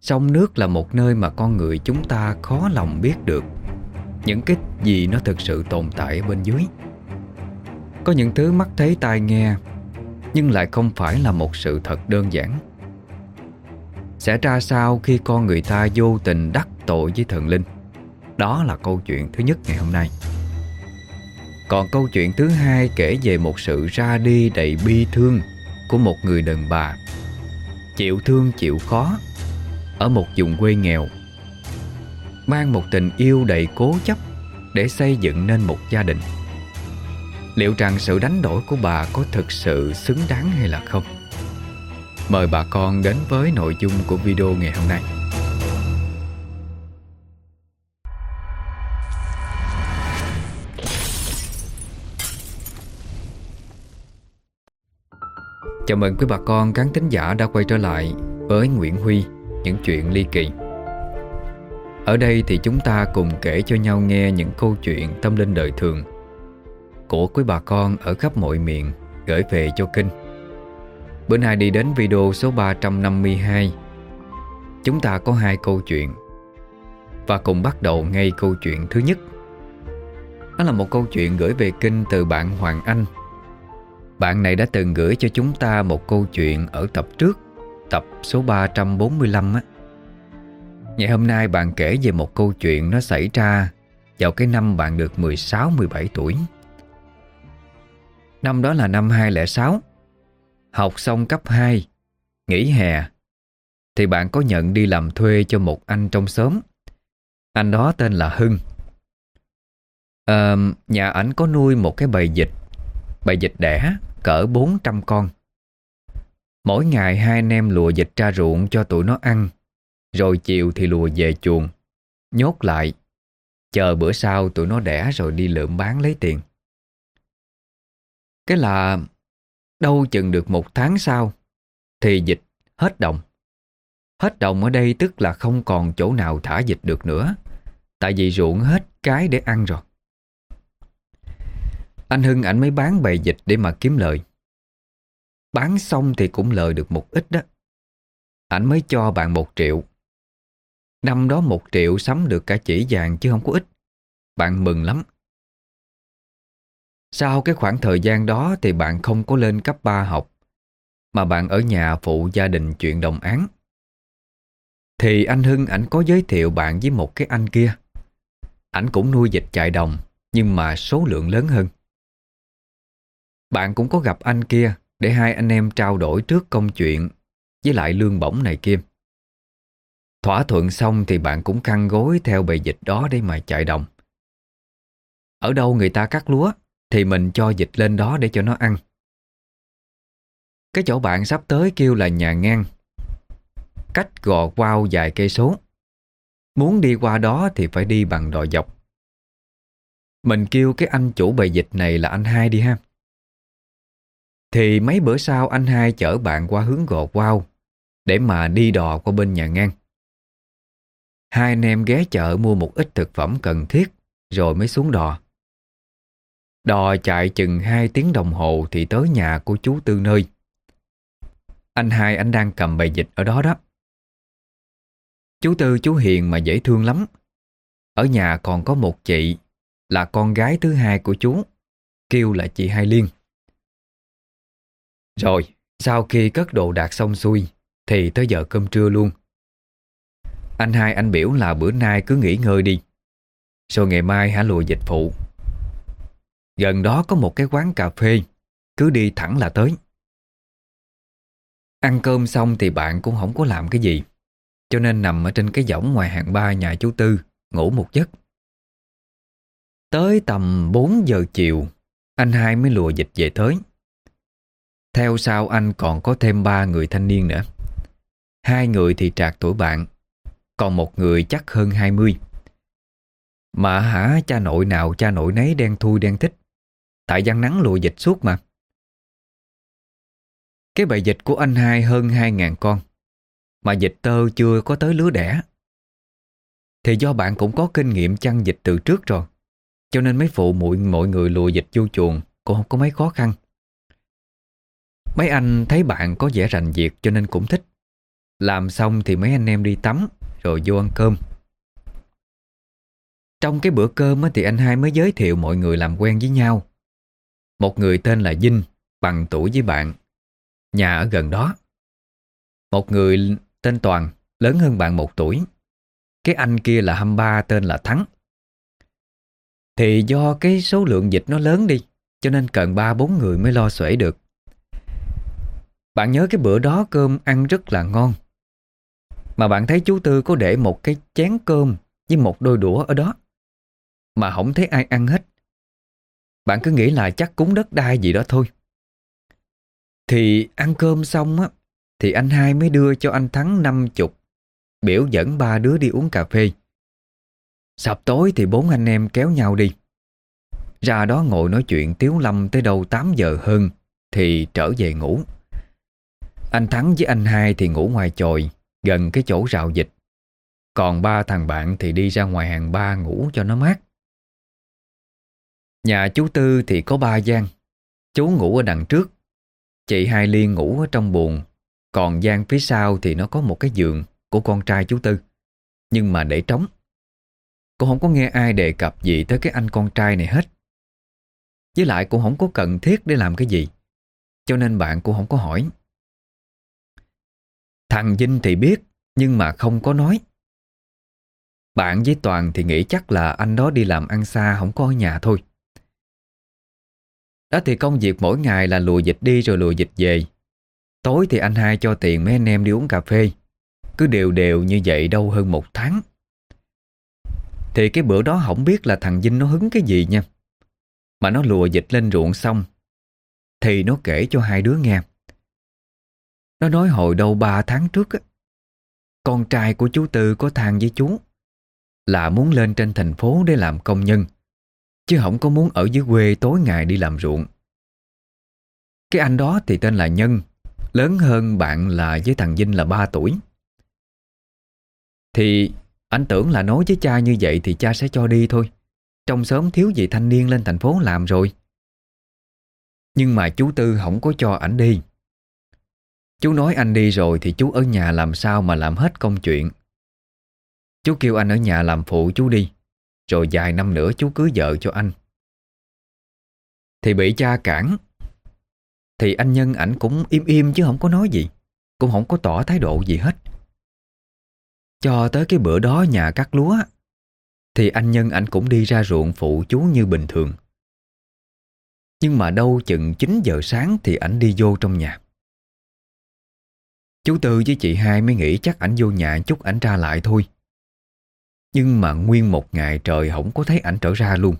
Sông nước là một nơi mà con người chúng ta khó lòng biết được. Những cái gì nó thực sự tồn tại ở bên dưới. Có những thứ mắt thấy tai nghe, Nhưng lại không phải là một sự thật đơn giản. Sẽ ra sao khi con người ta vô tình đắc tội với thần linh? Đó là câu chuyện thứ nhất ngày hôm nay. Còn câu chuyện thứ hai kể về một sự ra đi đầy bi thương Của một người đàn bà. Chịu thương chịu khó ở một vùng quê nghèo, mang một tình yêu đầy cố chấp để xây dựng nên một gia đình. Liệu rằng sự đánh đổi của bà có thực sự xứng đáng hay là không? Mời bà con đến với nội dung của video ngày hôm nay. Chào mừng quý bà con khán thính giả đã quay trở lại với Nguyễn Huy những chuyện ly kỳ. Ở đây thì chúng ta cùng kể cho nhau nghe những câu chuyện tâm linh đời thường Của quý bà con ở khắp mọi miền gửi về cho kênh Bữa nay đi đến video số 352 Chúng ta có hai câu chuyện. Và cùng bắt đầu ngay câu chuyện thứ nhất. Đó là một câu chuyện gửi về kinh từ bạn Hoàng Anh. Bạn này đã từng gửi cho chúng ta một câu chuyện ở tập trước tập số 345 á Ngày hôm nay bạn kể về một câu chuyện nó xảy ra vào cái năm bạn được 16-17 tuổi. Năm đó là năm 2006. Học xong cấp 2, nghỉ hè, thì bạn có nhận đi làm thuê cho một anh trong xóm. Anh đó tên là Hưng. À, nhà ảnh có nuôi một cái bầy dịch, bầy dịch đẻ cỡ 400 con. Mỗi ngày hai anh em lùa dịch ra ruộng cho tụi nó ăn, Rồi chiều thì lùa về chuồng. Nhốt lại, Chờ bữa sau tụi nó đẻ rồi đi lượm bán lấy tiền. Cái là Đâu chừng được một tháng sau Thì dịch hết đồng Hết đồng ở đây tức là không còn chỗ nào thả dịch được nữa, Tại vì ruộng hết cái để ăn rồi. Anh Hưng ảnh mới bán bầy dịch để mà kiếm lời. Bán xong thì cũng lời được một ít đó. Ảnh mới cho bạn một triệu. Năm đó một triệu sắm được cả chỉ vàng chứ không có ít. Bạn mừng lắm. Sau cái khoảng thời gian đó thì bạn không có lên cấp 3 học, Mà bạn ở nhà phụ gia đình chuyện đồng án. Thì anh Hưng ảnh có giới thiệu bạn với một cái anh kia. Ảnh cũng nuôi dịch chạy đồng, Nhưng mà số lượng lớn hơn. Bạn cũng có gặp anh kia để hai anh em trao đổi trước công chuyện với lại lương bổng này kia. Thỏa thuận xong thì bạn cũng khăn gối theo bề dịch đó để mà chạy đồng. Ở đâu người ta cắt lúa thì mình cho dịch lên đó để cho nó ăn. Cái chỗ bạn sắp tới kêu là nhà ngang. Cách gò quao vài cây số. Muốn đi qua đó thì phải đi bằng đò dọc. Mình kêu cái anh chủ bề dịch này là anh hai đi ha. Thì mấy bữa sau anh hai chở bạn qua hướng gò wow để mà đi đò qua bên nhà ngang. Hai anh em ghé chợ mua một ít thực phẩm cần thiết rồi mới xuống đò. Đò chạy chừng 2 tiếng đồng hồ thì tới nhà của chú Tư nơi. Anh hai anh đang cầm bày dịch ở đó đó. Chú Tư chú hiền mà dễ thương lắm. Ở nhà còn có một chị là con gái thứ hai của chú, kêu là chị Hai Liên. Rồi, sau khi cất đồ đạc xong xuôi thì tới giờ cơm trưa luôn. Anh hai anh biểu là bữa nay cứ nghỉ ngơi đi. Rồi ngày mai hả lùi dịch phụ. Gần đó có một cái quán cà phê, cứ đi thẳng là tới. Ăn cơm xong thì bạn cũng không có làm cái gì, cho nên nằm ở trên cái võng ngoài hàng ba nhà chú Tư, ngủ một giấc. Tới tầm 4 giờ chiều, anh hai mới lùa dịch về tới. Theo sau anh còn có thêm ba người thanh niên nữa. Hai người thì trạc tuổi bạn, còn một người chắc hơn 20. Mà hả cha nội nào cha nội nấy đen thui đen thích. Tại gian nắng lùa dịch suốt mà. Cái bầy dịch của anh hai hơn 2.000 con. Mà dịch tơ chưa có tới lứa đẻ. Thì do bạn cũng có kinh nghiệm chăn dịch từ trước rồi. Cho nên mấy phụ muội mọi người lùa dịch vô chuồng cũng không có mấy khó khăn. Mấy anh thấy bạn có vẻ rành việc cho nên cũng thích. Làm xong thì mấy anh em đi tắm, Rồi vô ăn cơm. Trong cái bữa cơm thì anh hai mới giới thiệu mọi người làm quen với nhau. Một người tên là Vinh, Bằng tuổi với bạn. Nhà ở gần đó. Một người tên Toàn, Lớn hơn bạn một tuổi. Cái anh kia là 23 tên là Thắng. Thì do cái số lượng dịch nó lớn đi, Cho nên cần 3-4 người mới lo xuể được. Bạn nhớ cái bữa đó cơm ăn rất là ngon. Mà bạn thấy chú Tư có để một cái chén cơm Với một đôi đũa ở đó, Mà không thấy ai ăn hết. Bạn cứ nghĩ là chắc cúng đất đai gì đó thôi. Thì ăn cơm xong á, Thì anh hai mới đưa cho anh Thắng năm chục. Biểu dẫn ba đứa đi uống cà phê. Sập tối thì bốn anh em kéo nhau đi. Ra đó ngồi nói chuyện tiếu lâm tới đầu 8 giờ hơn Thì trở về ngủ. Anh Thắng với anh hai thì ngủ ngoài chòi Gần cái chỗ rào dịch. Còn ba thằng bạn thì đi ra ngoài hàng ba ngủ cho nó mát. Nhà chú Tư thì có ba gian. Chú ngủ ở đằng trước, Chị Hai Liên ngủ ở trong buồng. Còn gian phía sau thì nó có một cái giường Của con trai chú Tư. Nhưng mà để trống. Cô không có nghe ai đề cập gì tới cái anh con trai này hết. Với lại cũng không có cần thiết để làm cái gì. Cho nên bạn cũng không có hỏi. Thằng Vinh thì biết, Nhưng mà không có nói. Bạn với Toàn thì nghĩ chắc là anh đó đi làm ăn xa, Không có ở nhà thôi. Đó thì công việc mỗi ngày là lùa dịch đi rồi lùa dịch về. Tối thì anh hai cho tiền mấy anh em đi uống cà phê. Cứ đều đều như vậy đâu hơn một tháng. Thì cái bữa đó không biết là thằng Vinh nó hứng cái gì nha. Mà nó lùa dịch lên ruộng xong, Thì nó kể cho hai đứa nghe. Nó nói hồi đâu ba tháng trước á, Con trai của chú Tư có than với chú, Là muốn lên trên thành phố để làm công nhân, Chứ không có muốn ở dưới quê tối ngày đi làm ruộng. Cái anh đó thì tên là Nhân, Lớn hơn bạn là với thằng Vinh là 3 tuổi. Thì anh tưởng là nói với cha như vậy Thì cha sẽ cho đi thôi Trong sớm thiếu gì thanh niên lên thành phố làm rồi. Nhưng mà chú Tư không có cho ảnh đi. Chú nói anh đi rồi Thì chú ở nhà làm sao mà làm hết công chuyện? Chú kêu anh ở nhà làm phụ chú đi, Rồi vài năm nữa chú cưới vợ cho anh. Thì bị cha cản. Thì anh Nhân ảnh cũng im im chứ không có nói gì, Cũng không có tỏ thái độ gì hết. Cho tới cái bữa đó nhà cắt lúa, Thì anh Nhân ảnh cũng đi ra ruộng phụ chú như bình thường. Nhưng mà đâu chừng 9 giờ sáng thì ảnh đi vô trong nhà. Chú Tư với chị hai mới nghĩ chắc ảnh vô nhà chút ảnh ra lại thôi. Nhưng mà nguyên một ngày trời không có thấy ảnh trở ra luôn.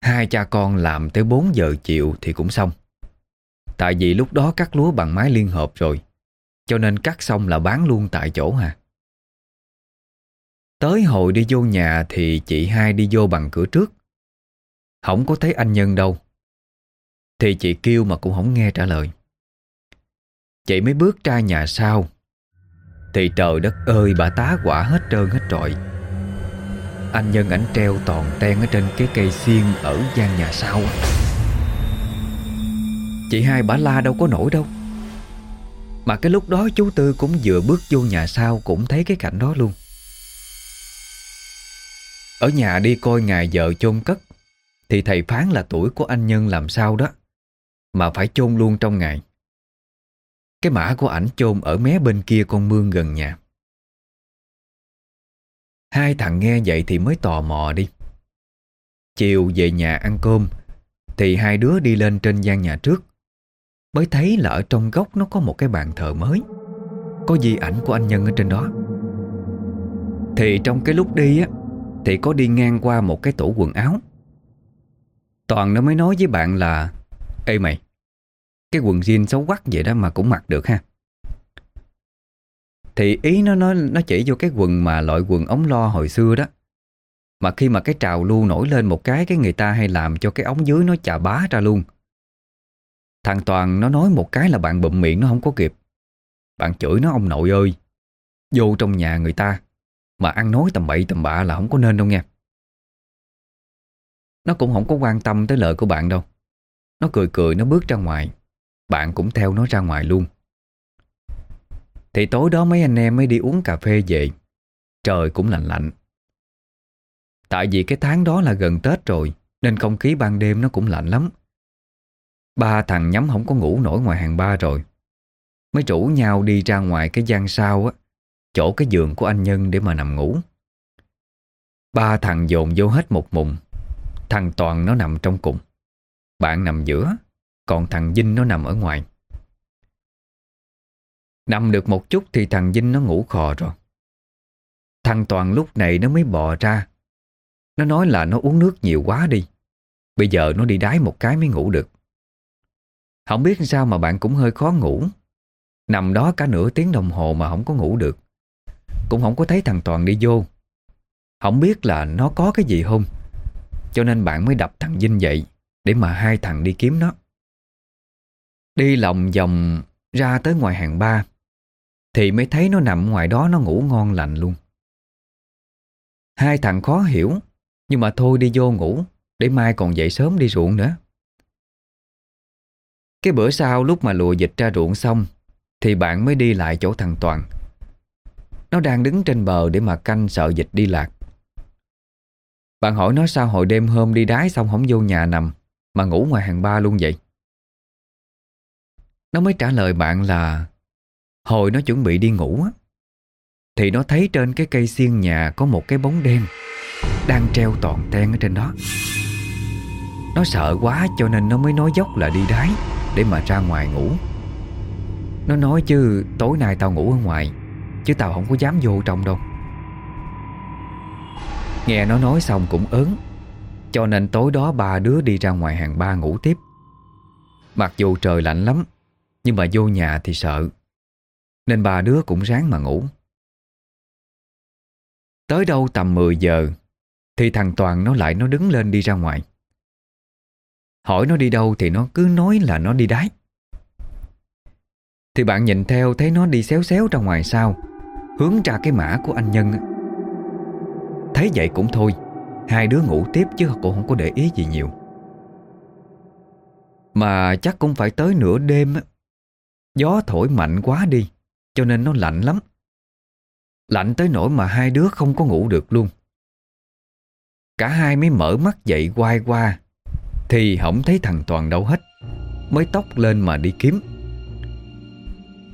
Hai cha con làm tới 4 giờ chiều thì cũng xong. Tại vì lúc đó cắt lúa bằng máy liên hợp rồi, Cho nên cắt xong là bán luôn tại chỗ hà Tới hồi đi vô nhà thì chị hai đi vô bằng cửa trước. Không có thấy anh Nhân đâu. Thì chị kêu mà cũng không nghe trả lời. Chị mới bước ra nhà sau. Thì trời đất ơi, bà tá quả hết trơn hết trọi. Anh Nhân ảnh treo toàn ten ở trên cái cây xiên Ở gian nhà sau. Chị hai bà la đâu có nổi đâu. Mà cái lúc đó chú Tư cũng vừa bước vô nhà sau Cũng thấy cái cảnh đó luôn. Ở nhà đi coi ngày vợ chôn cất, Thì thầy phán là tuổi của anh Nhân làm sao đó, Mà phải chôn luôn trong ngày. Cái mã của ảnh chôn ở mé bên kia con mương gần nhà. Hai thằng nghe vậy thì mới tò mò đi. Chiều về nhà ăn cơm, Thì hai đứa đi lên trên gian nhà trước. Mới thấy là ở trong góc nó có một cái bàn thờ mới. Có di ảnh của anh Nhân ở trên đó. Thì trong cái lúc đi á, Thì có đi ngang qua một cái tủ quần áo. Toàn nó mới nói với bạn là, Ê mày cái quần jean xấu quắc vậy đó mà cũng mặc được ha. Thì ý nó nó nó chỉ vô cái quần mà loại quần ống lo hồi xưa đó. Mà khi mà cái trào lưu nổi lên một cái Cái người ta hay làm cho cái ống dưới nó chà bá ra luôn. Thằng Toàn nó nói một cái là bạn bụm miệng nó không có kịp. Bạn chửi nó, ông nội ơi, Vô trong nhà người ta, Mà ăn nói tầm bậy tầm bạ là không có nên đâu nghe Nó cũng không có quan tâm tới lời của bạn đâu. Nó cười cười, nó bước ra ngoài. Bạn cũng theo nó ra ngoài luôn. Thì tối đó mấy anh em mới đi uống cà phê về. Trời cũng lạnh lạnh. Tại vì cái tháng đó là gần Tết rồi, Nên không khí ban đêm nó cũng lạnh lắm. Ba thằng nhắm không có ngủ nổi ngoài hàng ba rồi. Mới rủ nhau đi ra ngoài cái gian sau á, Chỗ cái giường của anh Nhân để mà nằm ngủ. Ba thằng dồn vô hết một mùng. Thằng Toàn nó nằm trong cùng. Bạn nằm giữa. Còn thằng Vinh nó nằm ở ngoài. Nằm được một chút thì thằng Vinh nó ngủ khò rồi. Thằng Toàn lúc này nó mới bò ra. Nó nói là nó uống nước nhiều quá đi. Bây giờ nó đi đái một cái mới ngủ được. Không biết sao mà bạn cũng hơi khó ngủ. Nằm đó cả nửa tiếng đồng hồ mà không có ngủ được. Cũng không có thấy thằng Toàn đi vô. Không biết là nó có cái gì không. Cho nên bạn mới đập thằng Vinh dậy Để mà hai thằng đi kiếm nó. Đi lòng vòng ra tới ngoài hàng ba, Thì mới thấy nó nằm ngoài đó, nó ngủ ngon lành luôn. Hai thằng khó hiểu, Nhưng mà thôi đi vô ngủ, Để mai còn dậy sớm đi ruộng nữa. Cái bữa sau lúc mà lùa dịch ra ruộng xong, Thì bạn mới đi lại chỗ thằng Toàn. Nó đang đứng trên bờ để mà canh sợ dịch đi lạc. Bạn hỏi nó sao hồi đêm hôm đi đái xong không vô nhà nằm, Mà ngủ ngoài hàng ba luôn vậy? Nó mới trả lời bạn là, Hồi nó chuẩn bị đi ngủ á, thì nó thấy trên cái cây xiên nhà Có một cái bóng đen Đang treo toàn ten ở trên đó. Nó sợ quá cho nên nó mới nói dốc là đi đái Để mà ra ngoài ngủ. Nó nói chứ tối nay tao ngủ ở ngoài, Chứ tao không có dám vô trong đâu. Nghe nó nói xong cũng ớn, Cho nên tối đó ba đứa đi ra ngoài hàng ba ngủ tiếp. Mặc dù trời lạnh lắm nhưng mà vô nhà thì sợ. Nên ba đứa cũng ráng mà ngủ. Tới đâu tầm 10 giờ, Thì thằng Toàn nó lại nó đứng lên đi ra ngoài. Hỏi nó đi đâu thì nó cứ nói là nó đi đáy Thì bạn nhìn theo thấy nó đi xéo xéo ra ngoài sao Hướng ra cái mã của anh Nhân Thấy vậy cũng thôi, Hai đứa ngủ tiếp chứ cũng không có để ý gì nhiều. Mà chắc cũng phải tới nửa đêm Gió thổi mạnh quá đi, Cho nên nó lạnh lắm. Lạnh tới nỗi mà hai đứa không có ngủ được luôn. Cả hai mới mở mắt dậy quay qua, Thì không thấy thằng Toàn đâu hết, Mới tóc lên mà đi kiếm.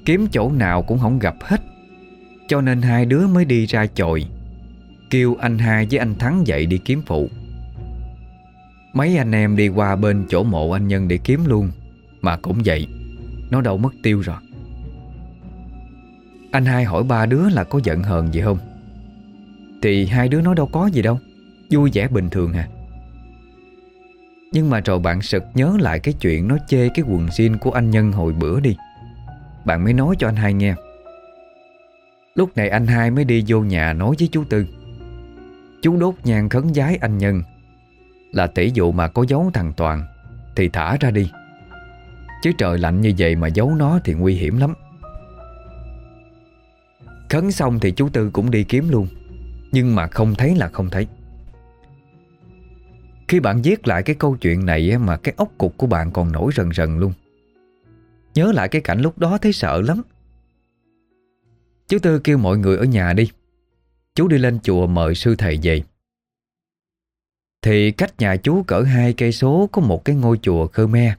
Kiếm chỗ nào cũng không gặp hết, Cho nên hai đứa mới đi ra chòi, Kêu anh hai với anh Thắng dậy đi kiếm phụ. Mấy anh em đi qua bên chỗ mộ anh Nhân để kiếm luôn, Mà cũng vậy nó đâu mất tiêu rồi. Anh hai hỏi ba đứa là có giận hờn gì không? Thì hai đứa nói đâu có gì đâu, Vui vẻ bình thường à. Nhưng mà rồi bạn sực nhớ lại cái chuyện nó chê cái quần jean của anh Nhân hồi bữa đi. Bạn mới nói cho anh hai nghe. Lúc này anh hai mới đi vô nhà nói với chú Tư. Chú đốt nhang khấn giái anh Nhân. Là tỷ dụ mà có giấu thằng Toàn, Thì thả ra đi. Chứ trời lạnh như vậy mà giấu nó thì nguy hiểm lắm. Khấn xong thì chú Tư cũng đi kiếm luôn. Nhưng mà không thấy là không thấy. Khi bạn viết lại cái câu chuyện này Mà cái ốc cục của bạn còn nổi rần rần luôn. Nhớ lại cái cảnh lúc đó thấy sợ lắm. Chú Tư kêu mọi người ở nhà đi. Chú đi lên chùa mời sư thầy về. Thì cách nhà chú cỡ hai cây số Có một cái ngôi chùa Khmer.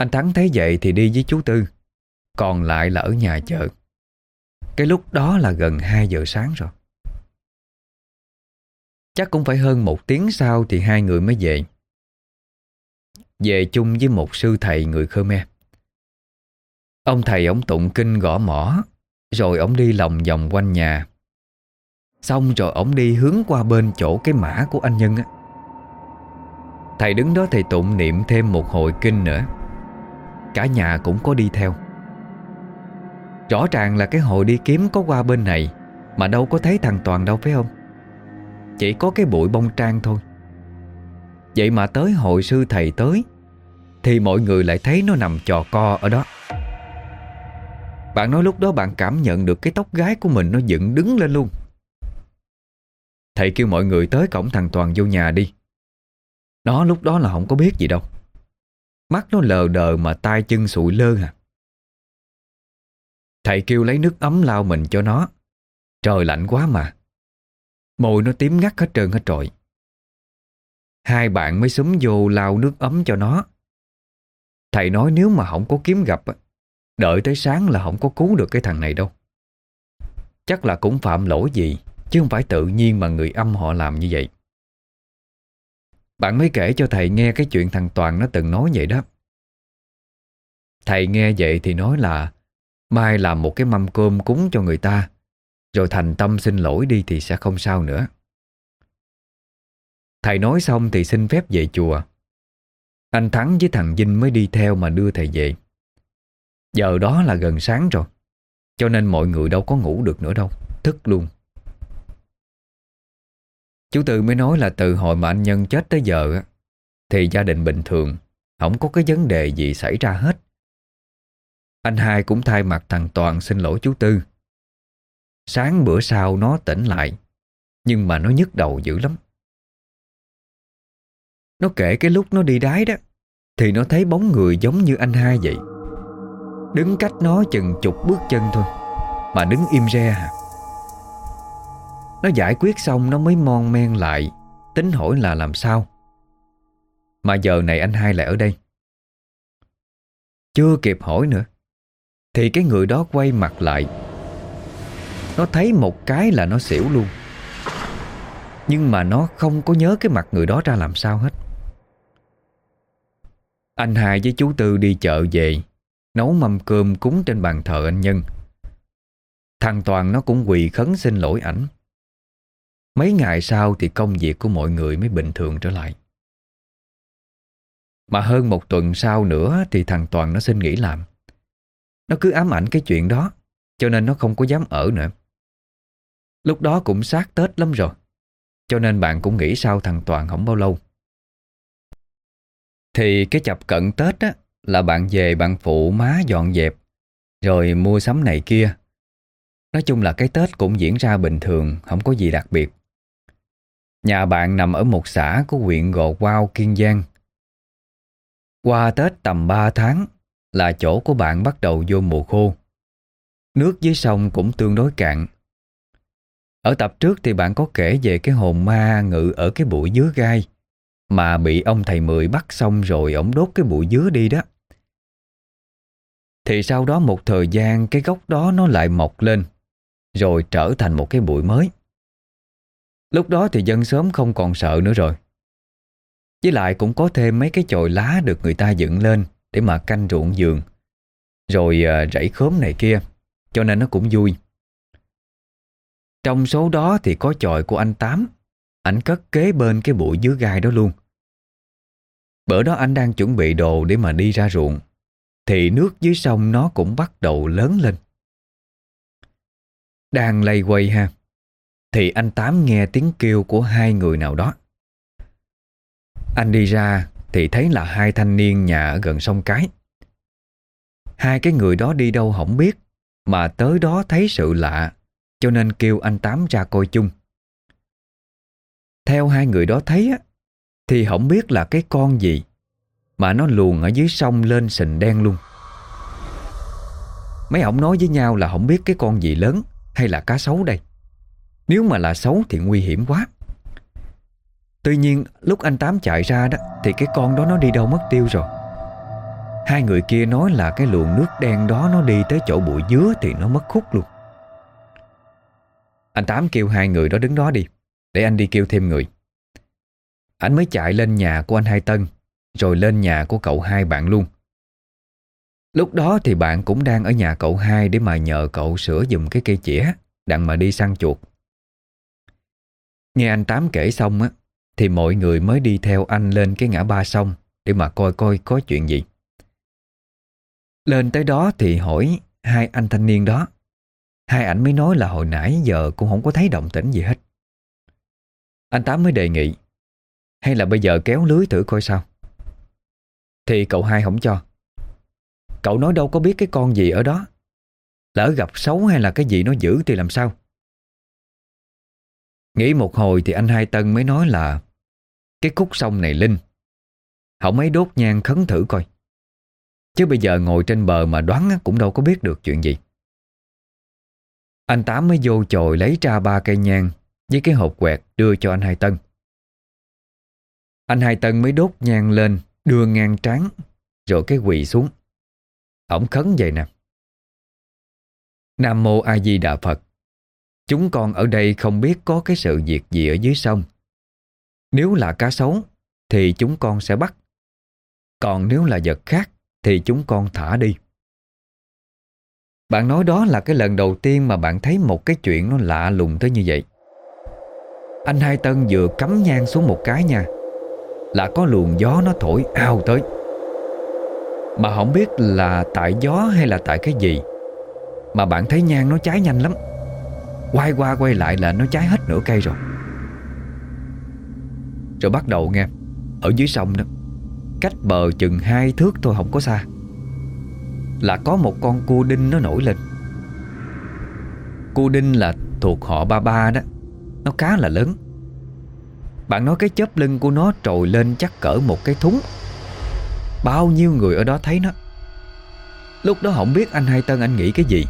Anh Thắng thấy vậy thì đi với chú Tư, Còn lại là ở nhà chợ. Cái lúc đó là gần 2 giờ sáng rồi. Chắc cũng phải hơn một tiếng sau Thì hai người mới về. Về chung với một sư thầy người Khmer. Ông thầy ông tụng kinh gõ mỏ Rồi ông đi lòng vòng quanh nhà. Xong rồi ông đi hướng qua bên chỗ cái mã của anh Nhân á. Thầy đứng đó thầy tụng niệm thêm một hồi kinh nữa. Cả nhà cũng có đi theo. Rõ ràng là cái hồi đi kiếm có qua bên này, Mà đâu có thấy thằng Toàn đâu, phải không? Chỉ có cái bụi bông trang thôi. Vậy mà tới hội sư thầy tới, Thì mọi người lại thấy nó nằm trò co ở đó. Bạn nói lúc đó bạn cảm nhận được cái tóc gái của mình nó dựng đứng lên luôn. Thầy kêu mọi người tới cổng thằng Toàn vô nhà đi. Nó lúc đó là không có biết gì đâu. Mắt nó lờ đờ mà tay chân sụi lơ à. Thầy kêu lấy nước ấm lau mình cho nó. Trời lạnh quá mà. Môi nó tím ngắt hết trơn hết trọi. Hai bạn mới súng vô lau nước ấm cho nó. Thầy nói nếu mà không có kiếm gặp Đợi tới sáng là không có cứu được cái thằng này đâu. Chắc là cũng phạm lỗi gì, Chứ không phải tự nhiên mà người âm họ làm như vậy. Bạn mới kể cho thầy nghe cái chuyện thằng Toàn nó từng nói vậy đó. Thầy nghe vậy thì nói là, Mai làm một cái mâm cơm cúng cho người ta, Rồi thành tâm xin lỗi đi thì sẽ không sao nữa. Thầy nói xong thì xin phép về chùa. Anh Thắng với thằng Vinh mới đi theo mà đưa thầy về. Giờ đó là gần sáng rồi, Cho nên mọi người đâu có ngủ được nữa đâu, Thức luôn. Chú Tư mới nói là từ hồi mà anh Nhân chết tới giờ Thì gia đình bình thường, Không có cái vấn đề gì xảy ra hết. Anh hai cũng thay mặt thằng Toàn xin lỗi chú Tư. Sáng bữa sau nó tỉnh lại, Nhưng mà nó nhức đầu dữ lắm. Nó kể cái lúc nó đi đái đó, Thì nó thấy bóng người giống như anh hai vậy. Đứng cách nó chừng chục bước chân thôi, Mà đứng im re hả nó giải quyết xong nó mới mon men lại, Tính hỏi là làm sao? Mà giờ này anh hai lại ở đây. Chưa kịp hỏi nữa, Thì cái người đó quay mặt lại. Nó thấy một cái là nó xỉu luôn. Nhưng mà nó không có nhớ cái mặt người đó ra làm sao hết. Anh hai với chú Tư đi chợ về, Nấu mâm cơm cúng trên bàn thờ anh Nhân. Thằng Toàn nó cũng quỳ khấn xin lỗi ảnh. Mấy ngày sau thì công việc của mọi người mới bình thường trở lại Mà hơn một tuần sau nữa thì thằng Toàn nó xin nghỉ làm Nó cứ ám ảnh cái chuyện đó Cho nên nó không có dám ở nữa Lúc đó cũng sát Tết lắm rồi Cho nên bạn cũng nghĩ sao thằng Toàn không bao lâu Thì cái chập cận Tết á là bạn về bạn phụ má dọn dẹp rồi mua sắm này kia. Nói chung là cái Tết cũng diễn ra bình thường, không có gì đặc biệt. Nhà bạn nằm ở một xã của huyện Gò Quao, Kiên Giang. Qua Tết tầm 3 tháng là chỗ của bạn bắt đầu vô mùa khô. Nước dưới sông cũng tương đối cạn. Ở tập trước thì bạn có kể về cái hồn ma ngự ở cái bụi dứa gai mà bị ông thầy Mười bắt xong rồi ổng đốt cái bụi dứa đi đó. Thì sau đó một thời gian cái gốc đó nó lại mọc lên rồi trở thành một cái bụi mới. Lúc đó thì dân sớm không còn sợ nữa rồi. Với lại cũng có thêm mấy cái chồi lá được người ta dựng lên để mà canh ruộng giường. Rồi ờ, rẫy khóm này kia, cho nên nó cũng vui. Trong số đó thì có chòi của anh Tám Ảnh cất kế bên cái bụi dưới gai đó luôn Bữa đó anh đang chuẩn bị đồ để mà đi ra ruộng Thì nước dưới sông nó cũng bắt đầu lớn lên Đang lây quay ha thì anh Tám nghe tiếng kêu của hai người nào đó Anh đi ra thì thấy là hai thanh niên nhà ở gần sông Cái Hai cái người đó đi đâu không biết Mà tới đó thấy sự lạ Cho nên kêu anh Tám ra coi chung theo hai người đó thấy á, thì không biết là cái con gì mà nó luồn ở dưới sông lên sình đen luôn. Mấy ổng nói với nhau là không biết cái con gì lớn hay là cá sấu đây. Nếu mà là xấu thì nguy hiểm quá. Tuy nhiên, lúc anh Tám chạy ra đó, thì cái con đó nó đi đâu mất tiêu rồi. Hai người kia nói là cái luồng nước đen đó nó đi tới chỗ bụi dứa thì nó mất khúc luôn. Anh Tám kêu hai người đó đứng đó đi. Để anh đi kêu thêm người Anh mới chạy lên nhà của anh Hai Tân, Rồi lên nhà của cậu hai bạn luôn Lúc đó thì bạn cũng đang ở nhà cậu hai Để mà nhờ cậu sửa dùm cái cây chĩa Đặng mà đi săn chuột Nghe anh Tám kể xong á, Thì mọi người mới đi theo anh lên cái ngã ba sông Để mà coi coi có chuyện gì. Lên tới đó thì hỏi hai anh thanh niên đó. Hai ảnh mới nói là hồi nãy giờ cũng không có thấy động tĩnh gì hết. Anh Tám mới đề nghị, Hay là bây giờ kéo lưới thử coi sao? Thì cậu hai không cho. Cậu nói đâu có biết cái con gì ở đó. Lỡ gặp xấu hay là cái gì nó dữ thì làm sao? Nghĩ một hồi thì anh Hai Tân mới nói là, Cái khúc sông này linh Hậu mấy đốt nhang khấn thử coi. Chứ bây giờ ngồi trên bờ mà đoán cũng đâu có biết được chuyện gì. Anh Tám mới vô chồi lấy ra ba cây nhang Với cái hộp quẹt đưa cho anh Hai Tân. Anh Hai Tân mới đốt nhang lên, Đưa ngang trán, Rồi cái quỳ xuống. Ổng khấn vậy nè. Nam Mô A Di Đà Phật. Chúng con ở đây không biết có cái sự việc gì ở dưới sông. Nếu là cá sấu, Thì chúng con sẽ bắt. Còn nếu là vật khác, Thì chúng con thả đi. Bạn nói đó là cái lần đầu tiên Mà bạn thấy một cái chuyện nó lạ lùng tới như vậy. Anh Hai Tân vừa cắm nhang xuống một cái nha. Là có luồng gió nó thổi ao tới. Mà không biết là tại gió hay là tại cái gì. Mà bạn thấy nhang nó cháy nhanh lắm. Quay qua, quay lại là nó cháy hết nửa cây rồi. Rồi bắt đầu nghe, Ở dưới sông đó, Cách bờ chừng hai thước thôi, không có xa. Là có một con cua đinh nó nổi lên. Cua đinh là thuộc họ ba ba đó, Nó khá là lớn. Bạn nói cái chớp lưng của nó trồi lên chắc cỡ một cái thúng. Bao nhiêu người ở đó thấy nó? Lúc đó không biết anh Hai Tân, anh nghĩ cái gì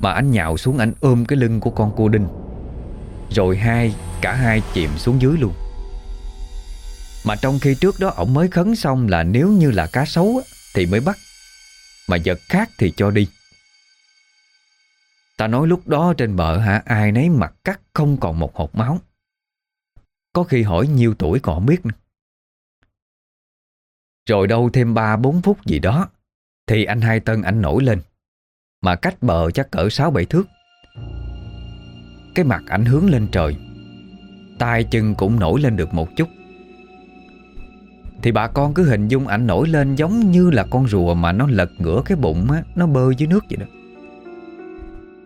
mà anh nhào xuống anh ôm cái lưng của con cô Đinh. Rồi hai, Cả hai chìm xuống dưới luôn. Mà trong khi trước đó Ông mới khấn xong là nếu như là cá sấu Thì mới bắt. Mà vật khác thì cho đi. Ta nói lúc đó trên bờ hả, Ai nấy mặt cắt không còn một hột máu. Có khi hỏi nhiêu tuổi còn biết nữa. Rồi đâu thêm 3-4 phút gì đó, Thì anh Hai Tân ảnh nổi lên mà cách bờ chắc cỡ 6-7 thước. Cái mặt ảnh hướng lên trời tay chân cũng nổi lên được một chút. Thì bà con cứ hình dung ảnh nổi lên giống như là con rùa mà nó lật ngửa cái bụng á, Nó bơi dưới nước vậy đó.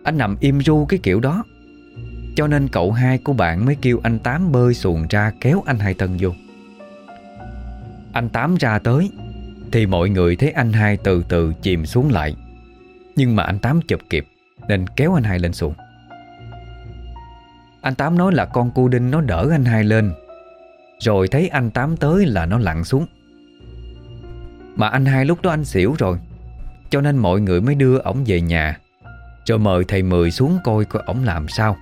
Anh nằm im ru cái kiểu đó Cho nên cậu hai của bạn mới kêu anh Tám bơi xuồng ra kéo anh hai Tân vô. Anh Tám ra tới Thì mọi người thấy anh hai từ từ chìm xuống lại nhưng mà anh Tám chụp kịp, Nên kéo anh hai lên xuồng. Anh Tám nói là con cu đinh nó đỡ anh hai lên, Rồi thấy anh Tám tới là nó lặn xuống. Mà anh hai lúc đó anh xỉu rồi, Cho nên mọi người mới đưa ổng về nhà Rồi mời thầy Mười xuống coi coi ổng làm sao.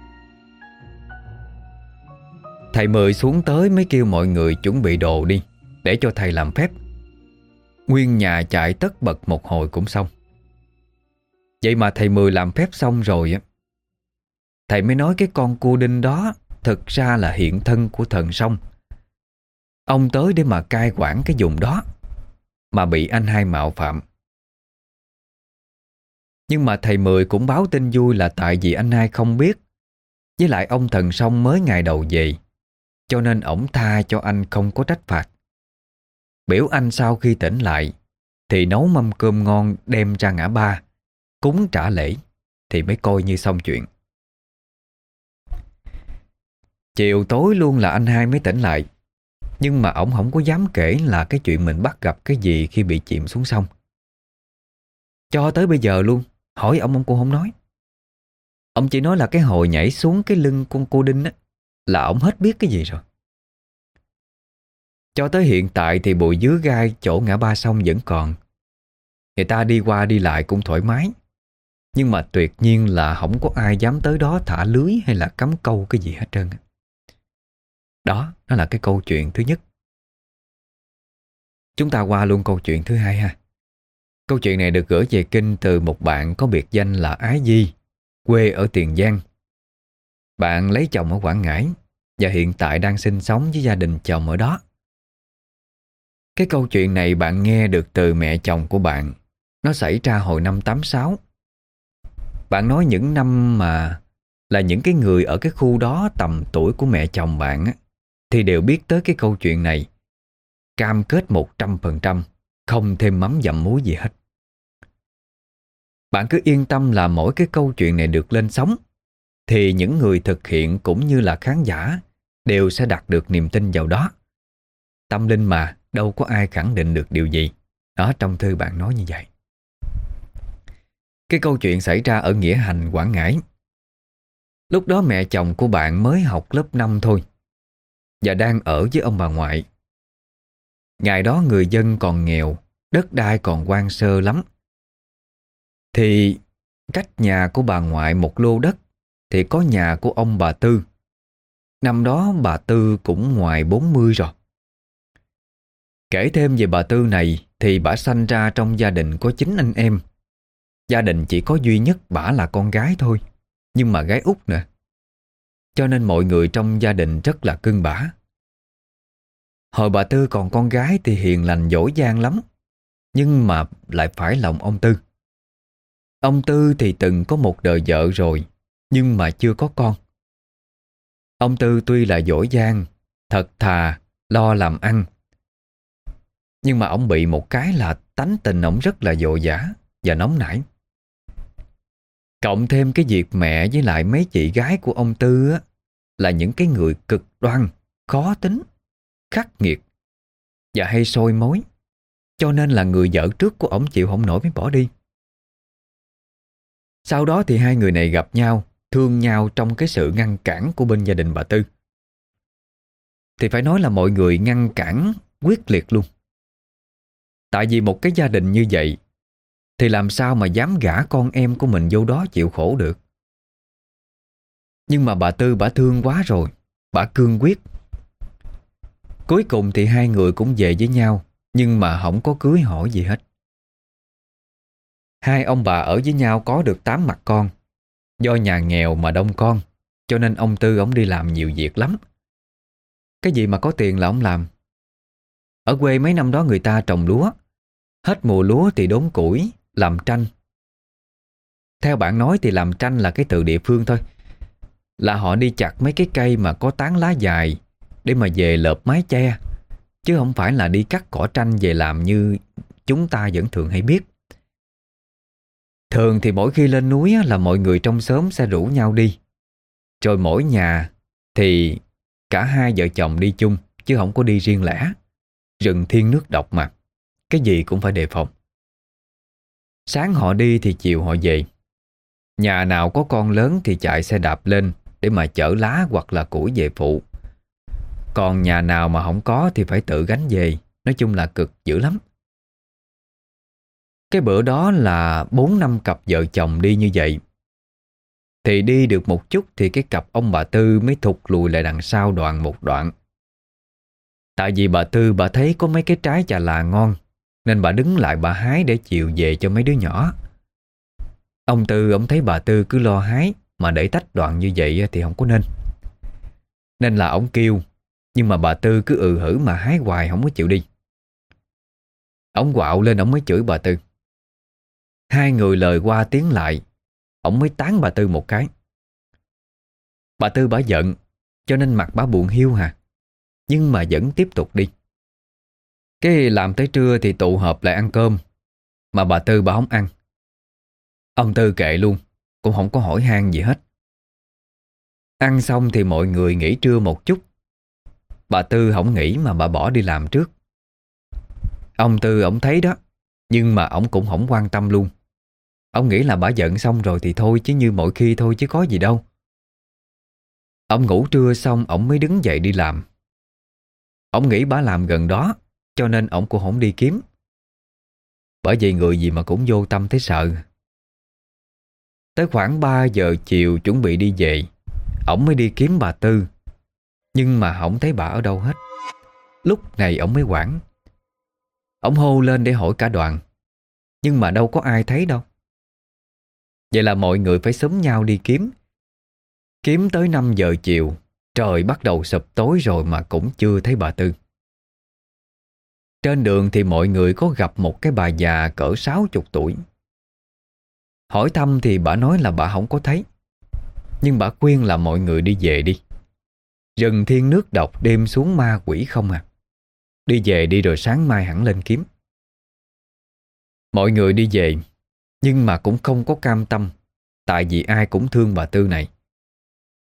Thầy Mười xuống tới mới kêu mọi người chuẩn bị đồ đi, Để cho thầy làm phép. Nguyên nhà chạy tất bật một hồi cũng xong. Vậy mà thầy Mười làm phép xong rồi á. Thầy mới nói cái con cua đinh đó Thực ra là hiện thân của thần sông. Ông tới để mà cai quản cái vùng đó, Mà bị anh hai mạo phạm. Nhưng mà thầy Mười cũng báo tin vui là tại vì anh hai không biết, Với lại ông thần sông mới ngày đầu về, Cho nên ổng tha cho anh không có trách phạt. Biểu anh sau khi tỉnh lại, Thì nấu mâm cơm ngon đem ra ngã ba. Cúng trả lễ Thì mới coi như xong chuyện. Chiều tối luôn là anh hai mới tỉnh lại, Nhưng mà ổng không có dám kể là cái chuyện mình bắt gặp cái gì khi bị chìm xuống sông. Cho tới bây giờ luôn, Hỏi ông ông cũng không nói. Ông chỉ nói là cái hồi nhảy xuống cái lưng con cô Đinh á, Là ông hết biết cái gì rồi. Cho tới hiện tại thì bụi dứa gai chỗ ngã ba sông vẫn còn. Người ta đi qua đi lại cũng thoải mái nhưng mà tuyệt nhiên là không có ai dám tới đó thả lưới hay là cắm câu cái gì hết trơn. Đó, nó là cái câu chuyện thứ nhất. Chúng ta qua luôn câu chuyện thứ hai ha. Câu chuyện này được gửi về kinh từ một bạn có biệt danh là Ái Di, quê ở Tiền Giang. Bạn lấy chồng ở Quảng Ngãi và hiện tại đang sinh sống với gia đình chồng ở đó. Cái câu chuyện này bạn nghe được từ mẹ chồng của bạn. Nó xảy ra hồi năm 86 bạn nói những năm mà là những cái người ở cái khu đó tầm tuổi của mẹ chồng bạn á, thì đều biết tới cái câu chuyện này. Cam kết 100%, không thêm mắm dặm muối gì hết. Bạn cứ yên tâm là mỗi cái câu chuyện này được lên sóng thì những người thực hiện cũng như là khán giả đều sẽ đạt được niềm tin vào đó. Tâm linh mà, đâu có ai khẳng định được điều gì. Đó trong thư bạn nói như vậy. Cái câu chuyện xảy ra ở Nghĩa Hành, Quảng Ngãi. Lúc đó mẹ chồng của bạn mới học lớp 5 thôi và đang ở với ông bà ngoại. Ngày đó người dân còn nghèo, đất đai còn quan sơ lắm. Thì Cách nhà của bà ngoại một lô đất Thì có nhà của ông bà Tư Năm đó bà Tư cũng ngoài 40 rồi Kể thêm về bà Tư này Thì bà sanh ra trong gia đình có chín anh em Gia đình chỉ có duy nhất bả là con gái thôi, Nhưng mà gái út nữa Cho nên mọi người trong gia đình rất là cưng bả. Hồi bà Tư còn con gái thì hiền lành dỗi dang lắm, Nhưng mà lại phải lòng ông Tư. Ông Tư thì từng có một đời vợ rồi, Nhưng mà chưa có con. Ông Tư tuy là dỗi dang Thật thà, Lo làm ăn, Nhưng mà ông bị một cái là Tánh tình ông rất là dội dã Và nóng nảy. Cộng thêm cái việc mẹ với lại mấy chị gái của ông Tư á, Là những cái người cực đoan Khó tính Khắc nghiệt Và hay sôi mối Cho nên là người vợ trước của ông chịu không nổi mới bỏ đi. Sau đó thì hai người này gặp nhau Thương nhau trong cái sự ngăn cản của bên gia đình bà Tư. Thì phải nói là mọi người ngăn cản quyết liệt luôn. Tại vì một cái gia đình như vậy thì làm sao mà dám gả con em của mình vô đó chịu khổ được? Nhưng mà bà Tư, bà thương quá rồi. Bà cương quyết. Cuối cùng thì hai người cũng về với nhau, Nhưng mà không có cưới hỏi gì hết. Hai ông bà ở với nhau có được tám mặt con. Do nhà nghèo mà đông con, Cho nên ông Tư ông đi làm nhiều việc lắm. Cái gì mà có tiền là ông làm. Ở quê mấy năm đó người ta trồng lúa. Hết mùa lúa thì đốn củi. Làm tranh Theo bạn nói thì làm tranh là cái từ địa phương thôi Là họ đi chặt mấy cái cây mà có tán lá dài Để mà về lợp mái che Chứ không phải là đi cắt cỏ tranh về làm như chúng ta vẫn thường hay biết Thường thì mỗi khi lên núi là mọi người trong xóm sẽ rủ nhau đi. Rồi mỗi nhà thì cả hai vợ chồng đi chung chứ không có đi riêng lẻ. Rừng thiên nước độc mà, cái gì cũng phải đề phòng. Sáng họ đi thì chiều họ về. Nhà nào có con lớn thì chạy xe đạp lên để mà chở lá hoặc là củi về phụ. Còn nhà nào mà không có thì phải tự gánh về, nói chung là cực dữ lắm. Cái bữa đó là 4 năm cặp vợ chồng đi như vậy. Thì đi được một chút thì cái cặp ông bà Tư mới thụt lùi lại đằng sau đoạn một đoạn. Tại vì bà Tư bà thấy có mấy cái trái trà là ngon nên bà đứng lại bà hái để chiều về cho mấy đứa nhỏ. Ông Tư, ông thấy bà Tư cứ lo hái, mà để tách đoạn như vậy thì không có nên. Nên là ông kêu, nhưng mà bà Tư cứ ừ hử mà hái hoài không có chịu đi. Ông quạo lên, ông mới chửi bà Tư. Hai người lời qua tiếng lại, Ông mới tán bà Tư một cái Bà Tư bà giận, Cho nên mặt bà buồn hiu hà, Nhưng mà vẫn tiếp tục đi cái làm tới trưa thì tụ họp lại ăn cơm, Mà bà Tư bà không ăn. Ông Tư kệ luôn, Cũng không có hỏi han gì hết. Ăn xong thì mọi người nghỉ trưa một chút. Bà Tư không nghỉ mà bà bỏ đi làm trước. Ông Tư ổng thấy đó, Nhưng mà ổng cũng không quan tâm luôn. Ông nghĩ là bà giận xong rồi thì thôi, chứ như mọi khi thôi chứ có gì đâu. Ông ngủ trưa xong, ông mới đứng dậy đi làm. Ông nghĩ bà làm gần đó cho nên ổng cũng không đi kiếm. Bởi vì người gì mà cũng vô tâm thấy sợ. Tới khoảng 3 giờ chiều chuẩn bị đi về, ổng mới đi kiếm bà Tư. Nhưng mà không thấy bà ở đâu hết. Lúc này ổng mới quảng Ổng hô lên để hỏi cả đoàn. Nhưng mà đâu có ai thấy đâu. Vậy là mọi người phải sớm nhau đi kiếm Kiếm tới 5 giờ chiều Trời bắt đầu sụp tối rồi mà cũng chưa thấy bà Tư trên đường thì mọi người có gặp một cái bà già cỡ 60 tuổi. Hỏi thăm thì bà nói là bà không có thấy. Nhưng bà khuyên là mọi người đi về đi. Rừng thiên nước độc đêm xuống ma quỷ không à. Đi về đi rồi sáng mai hẳn lên kiếm. Mọi người đi về, nhưng mà cũng không có cam tâm, Tại vì ai cũng thương bà Tư này.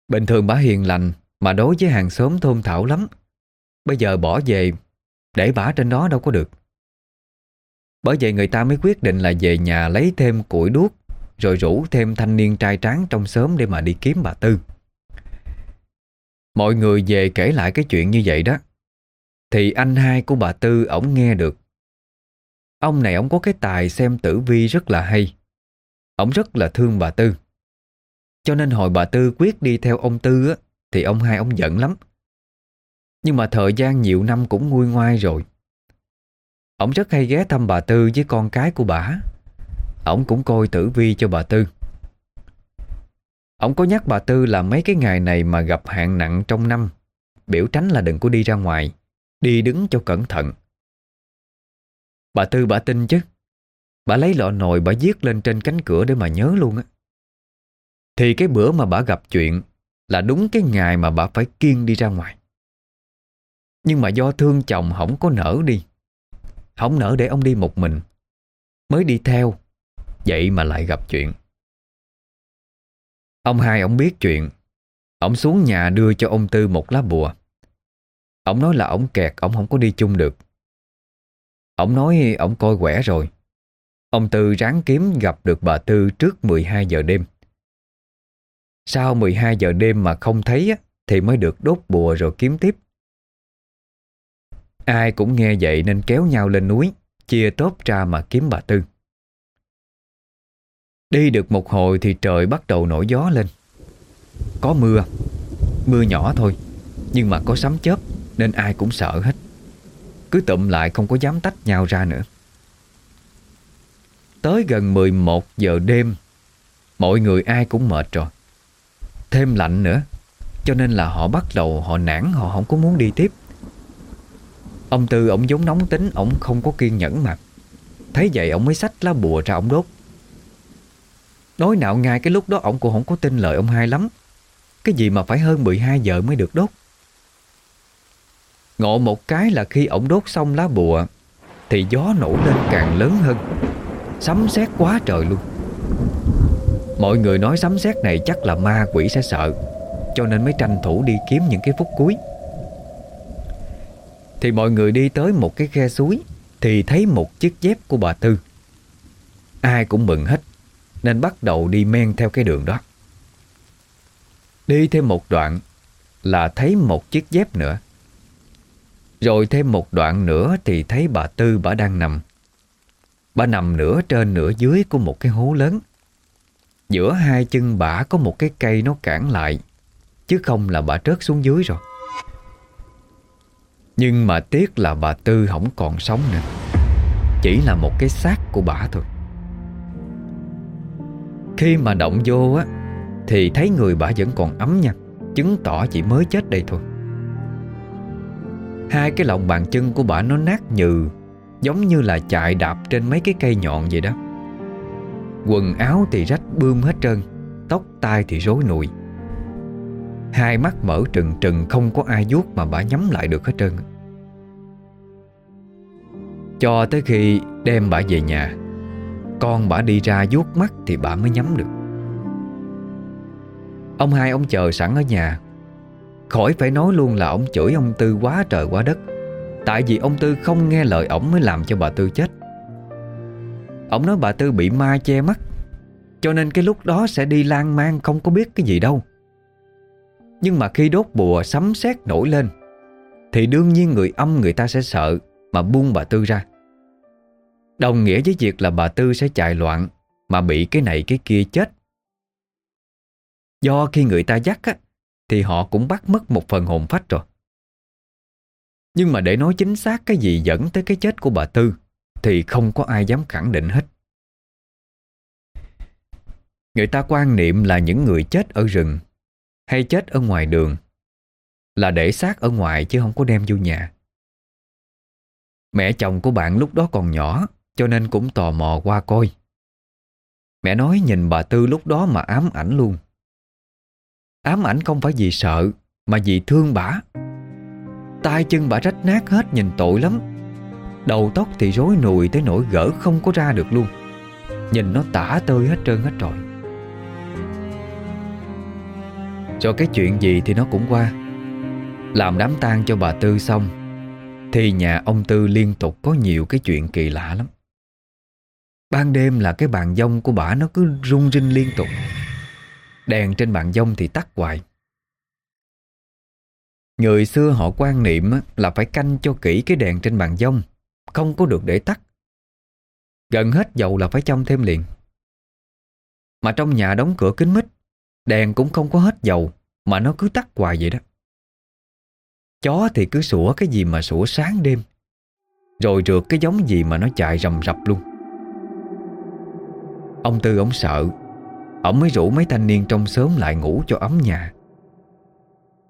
Bình thường bà hiền lành, Mà đối với hàng xóm thôn thảo lắm. Bây giờ bỏ về để bả trên đó đâu có được. Bởi vậy người ta mới quyết định là về nhà lấy thêm củi đuốc Rồi rủ thêm thanh niên trai tráng trong xóm Để mà đi kiếm bà Tư. Mọi người về kể lại cái chuyện như vậy đó. Thì anh hai của bà Tư ổng nghe được. Ông này ổng có cái tài xem tử vi rất là hay. ổng rất là thương bà Tư. Cho nên hồi bà Tư quyết đi theo ông Tư á, Thì ông hai ông giận lắm. Nhưng mà thời gian nhiều năm cũng nguôi ngoai rồi. Ông rất hay ghé thăm bà Tư với con cái của bà. Ông cũng coi tử vi cho bà Tư. Ông có nhắc bà Tư là mấy cái ngày này mà gặp hạn nặng trong năm, Biểu tránh là đừng có đi ra ngoài, Đi đứng cho cẩn thận. Bà Tư bà tin chứ. Bà lấy lọ nồi bà viết lên trên cánh cửa để mà nhớ luôn á. Thì cái bữa mà bà gặp chuyện Là đúng cái ngày mà bà phải kiên đi ra ngoài. Nhưng mà do thương chồng không có nở đi. Không nở để ông đi một mình. Mới đi theo, Vậy mà lại gặp chuyện. Ông hai ông biết chuyện. Ông xuống nhà đưa cho ông Tư một lá bùa. Ông nói là ông kẹt, Ông không có đi chung được. Ông nói ông coi quẻ rồi. Ông Tư ráng kiếm gặp được bà Tư trước 12 giờ đêm. Sau 12 giờ đêm mà không thấy Thì mới được đốt bùa rồi kiếm tiếp. Ai cũng nghe vậy nên kéo nhau lên núi, Chia tốp ra mà kiếm bà Tư. Đi được một hồi thì trời bắt đầu nổi gió lên. Có mưa Mưa nhỏ thôi, Nhưng mà có sấm chớp Nên ai cũng sợ hết. Cứ tụm lại không có dám tách nhau ra nữa. Tới gần 11 giờ đêm, Mọi người ai cũng mệt rồi. Thêm lạnh nữa, Cho nên là họ bắt đầu họ nản, Họ không có muốn đi tiếp. Ông Tư, ổng vốn nóng tính, Ổng không có kiên nhẫn mà. Thấy vậy, ổng mới xách lá bùa ra ổng đốt. Nói nào ngay cái lúc đó, ổng cũng không có tin lời ông hai lắm. Cái gì mà phải hơn 12 giờ mới được đốt? Ngộ một cái là khi ổng đốt xong lá bùa, Thì gió nổi lên càng lớn hơn. Sấm sét quá trời luôn. Mọi người nói sấm sét này chắc là ma quỷ sẽ sợ, Cho nên mới tranh thủ đi kiếm những cái phút cuối. Thì mọi người đi tới một cái khe suối, Thì thấy một chiếc dép của bà Tư Ai cũng mừng hết, Nên bắt đầu đi men theo cái đường đó. Đi thêm một đoạn Là thấy một chiếc dép nữa. Rồi thêm một đoạn nữa Thì thấy bà Tư bà đang nằm. Bà nằm nửa trên nửa dưới của một cái hố lớn. Giữa hai chân bà có một cái cây nó cản lại, Chứ không là bà trớt xuống dưới rồi. Nhưng mà tiếc là bà Tư không còn sống nữa. Chỉ là một cái xác của bà thôi. Khi mà động vô á, Thì thấy người bà vẫn còn ấm nha. Chứng tỏ chỉ mới chết đây thôi. Hai cái lòng bàn chân của bà nó nát nhừ, Giống như là chạy đạp trên mấy cái cây nhọn vậy đó. Quần áo thì rách bươm hết trơn, Tóc tai thì rối nùi Hai mắt mở trừng trừng, Không có ai vuốt mà bà nhắm lại được hết trơn cho tới khi đem bà về nhà. Con bà đi ra vuốt mắt Thì bà mới nhắm được. Ông hai ông chờ sẵn ở nhà. Khỏi phải nói luôn là ông chửi ông Tư quá trời quá đất. Tại vì ông Tư không nghe lời ổng mới làm cho bà Tư chết. Ông nói bà Tư bị ma che mắt, Cho nên cái lúc đó sẽ đi lang mang không có biết cái gì đâu. Nhưng mà khi đốt bùa sấm sét nổi lên, Thì đương nhiên người âm người ta sẽ sợ Mà buông bà Tư ra. Đồng nghĩa với việc là bà Tư sẽ chạy loạn, Mà bị cái này cái kia chết. Do khi người ta dắt á, Thì họ cũng bắt mất một phần hồn phách rồi. Nhưng mà để nói chính xác cái gì dẫn tới cái chết của bà Tư, Thì không có ai dám khẳng định hết. Người ta quan niệm là những người chết ở rừng Hay chết ở ngoài đường Là để xác ở ngoài chứ không có đem vô nhà. Mẹ chồng của bạn lúc đó còn nhỏ cho nên cũng tò mò qua coi. Mẹ nói nhìn bà Tư lúc đó mà ám ảnh luôn. Ám ảnh không phải vì sợ, Mà vì thương bả tay chân bà rách nát hết, nhìn tội lắm. Đầu tóc thì rối nùi tới nỗi gỡ không có ra được luôn. Nhìn nó tả tơi hết trơn hết rồi Cho cái chuyện gì thì nó cũng qua. Làm đám tang cho bà Tư xong, Thì nhà ông Tư liên tục có nhiều cái chuyện kỳ lạ lắm. Ban đêm là cái bàn dông của bà, nó cứ rung rinh liên tục. Đèn trên bàn dông thì tắt hoài. Người xưa họ quan niệm là phải canh cho kỹ cái đèn trên bàn dông, Không có được để tắt. Gần hết dầu là phải châm thêm liền. Mà trong nhà đóng cửa kính mít, Đèn cũng không có hết dầu, Mà nó cứ tắt hoài vậy đó. Chó thì cứ sủa cái gì mà sủa sáng đêm, Rồi rượt cái giống gì mà nó chạy rầm rập luôn. Ông Tư ông sợ. Ông mới rủ mấy thanh niên trong xóm lại ngủ cho ấm nhà.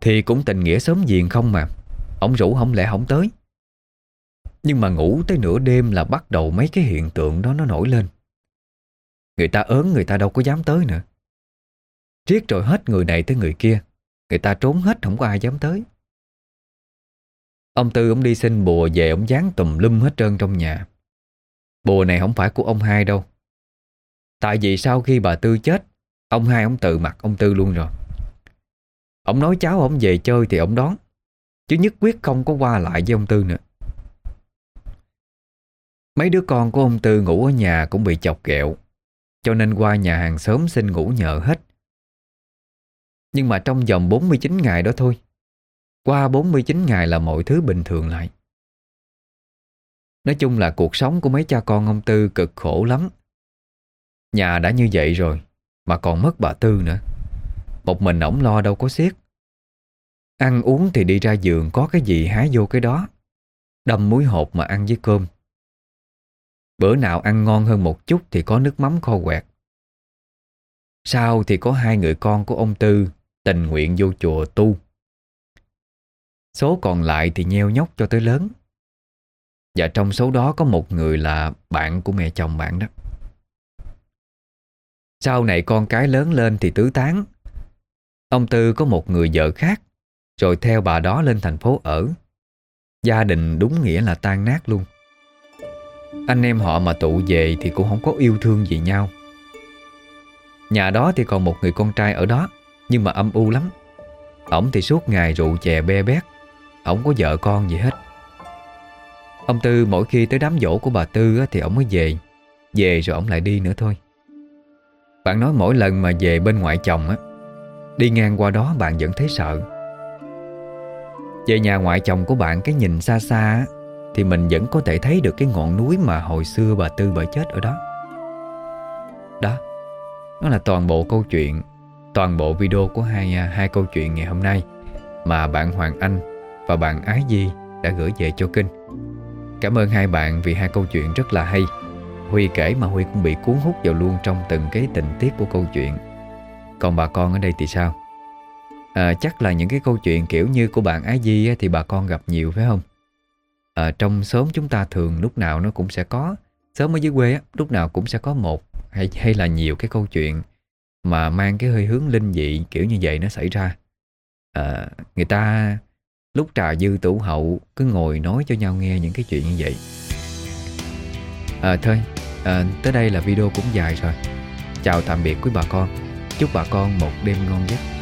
Thì cũng tình nghĩa sớm giềng không mà. Ông rủ không lẽ không tới. Nhưng mà ngủ tới nửa đêm là bắt đầu mấy cái hiện tượng đó nó nổi lên. Người ta ớn, người ta đâu có dám tới nữa. Riết rồi hết người này tới người kia. Người ta trốn hết, không có ai dám tới. Ông Tư ông đi xin bùa về ông dán tùm lum hết trơn trong nhà. Bùa này không phải của ông hai đâu. Tại vì sau khi bà Tư chết, Ông hai ông tự mặt ông Tư luôn rồi. Ông nói cháu ông về chơi thì ông đón, Chứ nhất quyết không có qua lại với ông Tư nữa. Mấy đứa con của ông Tư ngủ ở nhà cũng bị chọc ghẹo, Cho nên qua nhà hàng xóm xin ngủ nhờ hết. Nhưng mà trong vòng 49 ngày đó thôi, Qua 49 ngày là mọi thứ bình thường lại. Nói chung là cuộc sống của mấy cha con ông Tư cực khổ lắm. Nhà đã như vậy rồi, Mà còn mất bà Tư nữa. Một mình ổng lo đâu có xiết. Ăn uống thì đi ra giường Có cái gì hái vô cái đó. Đâm muối hột mà ăn với cơm. Bữa nào ăn ngon hơn một chút Thì có nước mắm kho quẹt. Sau thì có hai người con của ông Tư Tình nguyện vô chùa tu. Số còn lại thì nheo nhóc cho tới lớn. Và trong số đó có một người là bạn của mẹ chồng bạn đó sau này con cái lớn lên thì tứ tán. Ông Tư có một người vợ khác, Rồi theo bà đó lên thành phố ở. Gia đình đúng nghĩa là tan nát luôn. Anh em họ mà tụ về thì cũng không có yêu thương gì nhau. Nhà đó thì còn một người con trai ở đó, Nhưng mà âm u lắm. Ổng thì suốt ngày rượu chè be bét, Ổng có vợ con gì hết. Ông Tư mỗi khi tới đám dỗ của bà Tư thì ổng mới về. Về rồi ổng lại đi nữa thôi bạn nói mỗi lần mà về bên ngoại chồng á, Đi ngang qua đó bạn vẫn thấy sợ. Về nhà ngoại chồng của bạn, cái nhìn xa xa Thì mình vẫn có thể thấy được cái ngọn núi mà hồi xưa bà Tư bà chết ở đó. Đó, Nó là toàn bộ câu chuyện, Toàn bộ video của hai à, hai câu chuyện ngày hôm nay Mà bạn Hoàng Anh và bạn Ái Di đã gửi về cho kênh. Cảm ơn hai bạn vì hai câu chuyện rất là hay. Huy kể mà Huy cũng bị cuốn hút vào luôn trong từng cái tình tiết của câu chuyện Còn bà con ở đây thì sao? À, chắc là những cái câu chuyện kiểu như của bạn ái Di thì bà con gặp nhiều phải không? À, trong xóm chúng ta thường lúc nào nó cũng sẽ có Sớm ở dưới quê lúc nào cũng sẽ có một hay hay là nhiều cái câu chuyện mà mang cái hơi hướng linh dị kiểu như vậy nó xảy ra. À, người ta lúc trà dư tủ hậu cứ ngồi nói cho nhau nghe những cái chuyện như vậy. À, thôi à, Tới đây là video cũng dài rồi. Chào tạm biệt quý bà con. Chúc bà con một đêm ngon giấc.